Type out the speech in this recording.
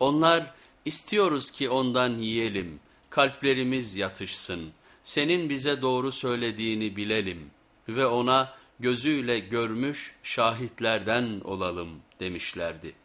Onlar istiyoruz ki ondan yiyelim, kalplerimiz yatışsın, senin bize doğru söylediğini bilelim ve ona gözüyle görmüş şahitlerden olalım demişlerdi.